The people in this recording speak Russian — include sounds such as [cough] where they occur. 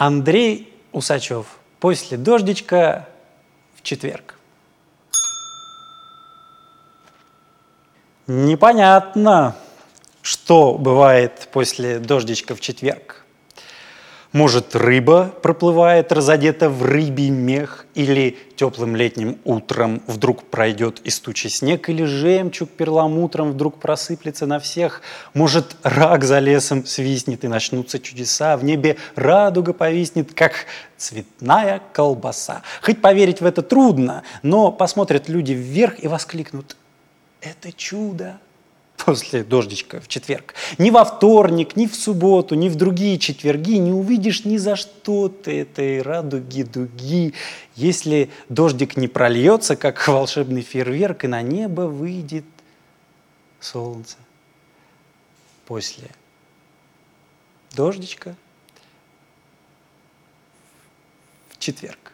Андрей Усачев. После дождичка в четверг. Непонятно, что бывает после дождичка в четверг. Может, рыба проплывает, разодета в рыбий мех, или теплым летним утром вдруг пройдет из тучи снег, или жемчуг перламутром вдруг просыплется на всех. Может, рак за лесом свистнет, и начнутся чудеса, в небе радуга повиснет, как цветная колбаса. Хоть поверить в это трудно, но посмотрят люди вверх и воскликнут «Это чудо!» [laughs] после дождичка в четверг. Ни во вторник, ни в субботу, ни в другие четверги не увидишь ни за что ты этой радуги-дуги, если дождик не прольется, как [laughs] волшебный фейерверк, и на небо выйдет солнце. После дождичка в четверг.